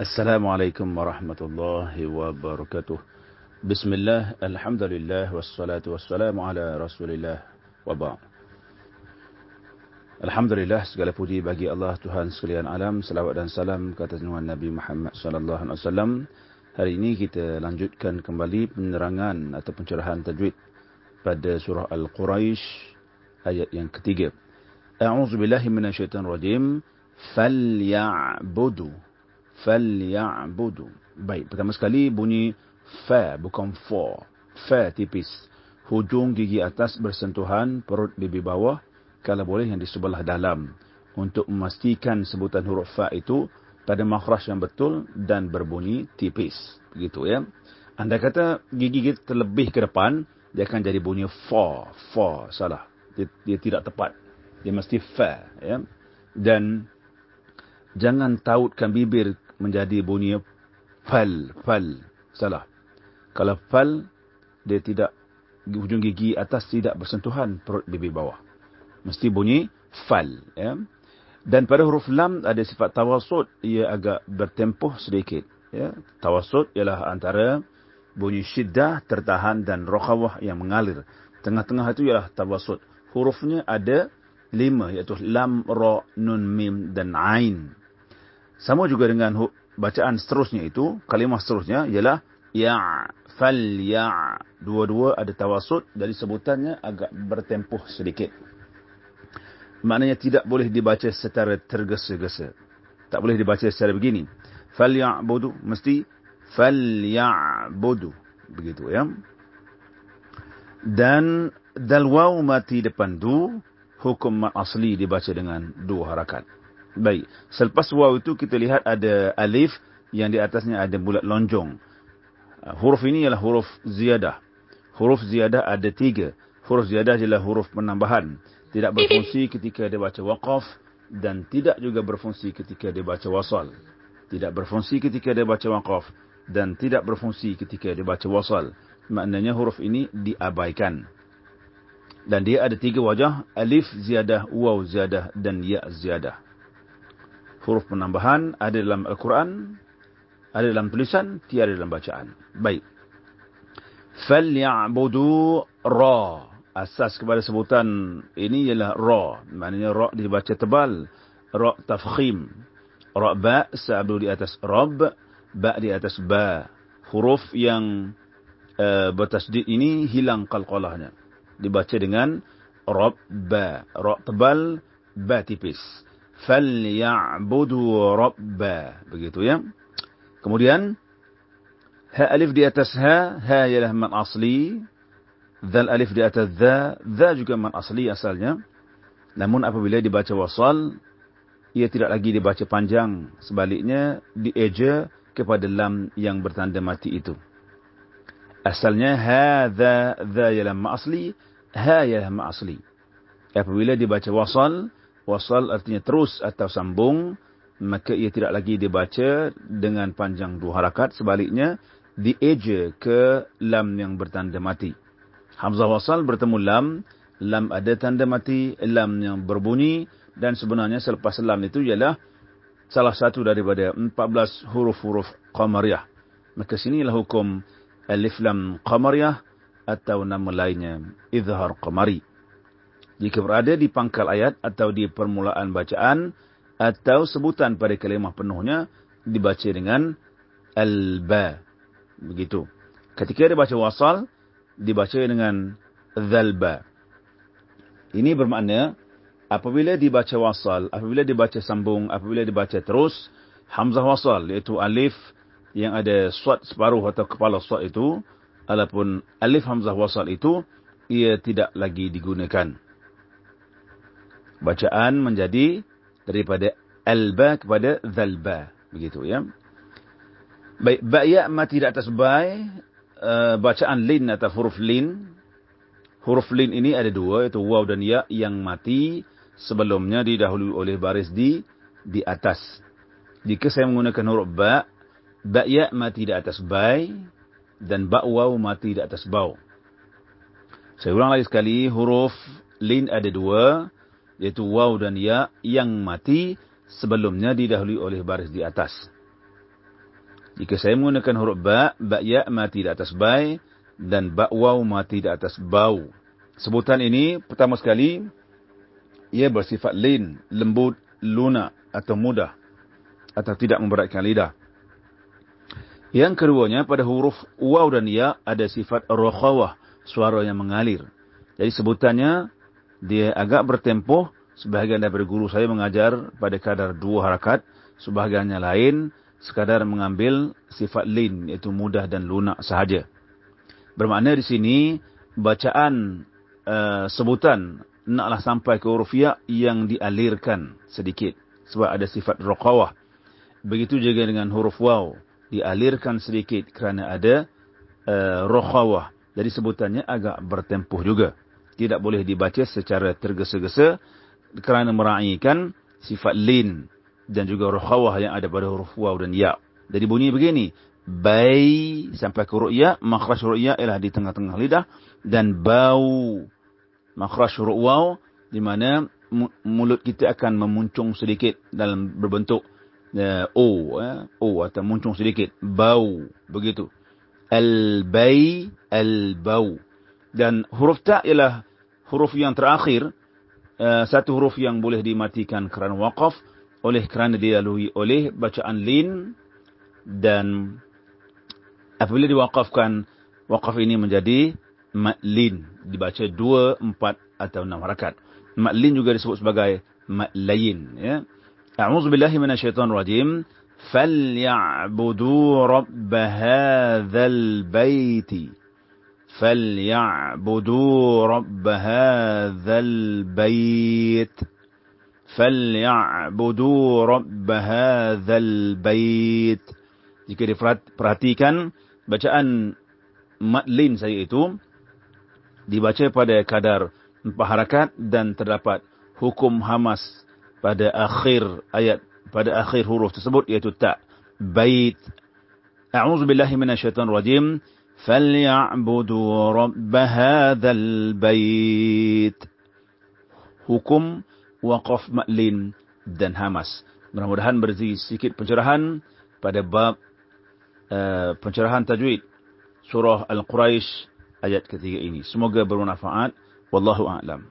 Assalamualaikum warahmatullahi wabarakatuh. Bismillah, alhamdulillah, wassalatu wassalamu ala rasulillah wa ba'd. Alhamdulillah, segala puji bagi Allah Tuhan sekalian alam. Salawat dan salam ke atas Nabi Muhammad sallallahu alaihi wasallam. Hari ini kita lanjutkan kembali penerangan atau pencerahan tajwid pada surah Al-Quraisy ayat yang ketiga. A'udzu billahi minasyaitonir rajim. Falyabudu falyabudu. Baik, pertama sekali bunyi fa bukan for. Fa tipis. Hujung gigi atas bersentuhan perut bibi bawah kalau boleh yang di sebelah dalam untuk memastikan sebutan huruf fa itu pada makhraj yang betul dan berbunyi tipis. Begitu ya. Anda kata gigi kita terlebih ke depan, dia akan jadi bunyi fa, fa salah. Dia, dia tidak tepat. Dia mesti fa ya. Dan jangan tautkan bibir menjadi bunyi fal, fal. Salah. Kalau fal, dia tidak, hujung gigi atas tidak bersentuhan perut bibir bawah. Mesti bunyi fal. Ya. Dan pada huruf lam ada sifat tawasud, ia agak bertempuh sedikit. Ya. Tawasud ialah antara bunyi syiddah, tertahan dan rokhawah yang mengalir. Tengah-tengah itu ialah tawasud. Hurufnya ada lima, iaitu lam, ra, nun, mim dan ain. Sama juga dengan bacaan seterusnya itu, kalimah seterusnya ialah ya, fal, ya. Dua-dua ada tawasud dari sebutannya agak bertempuh sedikit. Maknanya tidak boleh dibaca secara tergesa-gesa. Tak boleh dibaca secara begini. Fal, ya, bodu. Mesti fal, ya, bodu. Begitu ya. Dan dal mati depan du, hukum asli dibaca dengan dua harakat. Baik. Selepas waw itu kita lihat ada alif yang di atasnya ada bulat lonjong. Uh, huruf ini ialah huruf ziyadah. Huruf ziyadah ada tiga. Huruf ziyadah adalah huruf penambahan. Tidak berfungsi ketika dia baca waqaf dan tidak juga berfungsi ketika dia baca wasal. Tidak berfungsi ketika dia baca waqaf dan tidak berfungsi ketika dia baca wasal. Maknanya huruf ini diabaikan. Dan dia ada tiga wajah. Alif ziyadah, waw ziyadah dan ya ziyadah huruf penambahan ada dalam Al-Quran, ada dalam tulisan, tiada dalam bacaan. Baik. Falyabudu ra. Asas kepada sebutan ini ialah ra. Maknanya ra dibaca tebal. Ra tafkhim. Ra ba sabdu di atas rab, ba di atas ba. Huruf yang uh, bertasdid ini hilang qalqalahnya. Dibaca dengan rab ba. Ra tebal, ba tipis falyabudu rabba begitu ya. Kemudian ha alif di atas ha ha ialah mad asli. Dzal alif di atas dza dza juga mad asli asalnya. Namun apabila dibaca wasal ia tidak lagi dibaca panjang. Sebaliknya dieja kepada lam yang bertanda mati itu. Asalnya hadza dza ialah mad asli ha ialah mad asli. Apabila dibaca wasal wasal artinya terus atau sambung maka ia tidak lagi dibaca dengan panjang dua harakat. Sebaliknya dieja ke lam yang bertanda mati. Hamzah wasal bertemu lam lam ada tanda mati lam yang berbunyi dan sebenarnya selepas lam itu ialah salah satu daripada 14 huruf-huruf qamariyah. Maka sinilah hukum alif lam qamariyah atau nama lainnya izhar qamari jika berada di pangkal ayat atau di permulaan bacaan atau sebutan pada kalimah penuhnya dibaca dengan al-ba. Begitu. Ketika dia baca wasal, dibaca dengan zal-ba. Ini bermakna apabila dibaca wasal, apabila dibaca sambung, apabila dibaca terus, hamzah wasal iaitu alif yang ada suat separuh atau kepala suat itu, ataupun alif hamzah wasal itu, ia tidak lagi digunakan bacaan menjadi daripada alba kepada zalba. Begitu ya. Baik ba ya mati di atas bai uh, bacaan lin atau huruf lin. Huruf lin ini ada dua iaitu waw dan ya yang mati sebelumnya didahului oleh baris di di atas. Jika saya menggunakan huruf ba ba ya mati di atas bai dan ba waw mati di atas bau. Saya ulang lagi sekali huruf lin ada dua yaitu waw dan ya yang mati sebelumnya didahului oleh baris di atas. Jika saya menggunakan huruf ba, ba ya mati di atas bai dan ba waw mati di atas bau. Sebutan ini pertama sekali ia bersifat lin, lembut, lunak atau mudah atau tidak memberatkan lidah. Yang keduanya pada huruf waw dan ya ada sifat rokhawah, suara yang mengalir. Jadi sebutannya dia agak bertempoh. Sebahagian daripada guru saya mengajar pada kadar dua harakat. Sebahagiannya lain sekadar mengambil sifat lin, iaitu mudah dan lunak sahaja. Bermakna di sini bacaan uh, sebutan naklah sampai ke huruf ya yang dialirkan sedikit. Sebab ada sifat rokhawah. Begitu juga dengan huruf waw. Dialirkan sedikit kerana ada uh, rokhawah. Jadi sebutannya agak bertempuh juga tidak boleh dibaca secara tergesa-gesa kerana meraihkan sifat lin dan juga rukhawah yang ada pada huruf waw dan ya. Jadi bunyi begini, bai sampai ke huruf ya, makhraj huruf ya ialah di tengah-tengah lidah dan bau makhraj huruf waw di mana mulut kita akan memuncung sedikit dalam berbentuk uh, o uh, o atau muncung sedikit bau begitu. Al-bai al-bau dan huruf ta ialah huruf yang terakhir uh, satu huruf yang boleh dimatikan kerana waqaf oleh kerana dilalui oleh bacaan lin dan apabila diwaqafkan waqaf ini menjadi ma'lin dibaca 2 4 atau 6 harakat. Ma'lin juga disebut sebagai ma'layin ya. A'udzu billahi minasyaitonir rajim. Falyabudu rabb hadzal baiti فليعبدوا رب هذا البيت فليعبدوا رب هذا البيت jika diperhatikan bacaan matlin saya itu dibaca pada kadar empat harakat dan terdapat hukum hamas pada akhir ayat pada akhir huruf tersebut iaitu ta bait a'udzu billahi minasyaitonir rajim فليعبدوا رب هذا البيت hukum waqaf maklin dan hamas mudah-mudahan berzisi sedikit pencerahan pada bab uh, pencerahan tajwid surah al-quraisy ayat ketiga ini semoga bermanfaat wallahu a'lam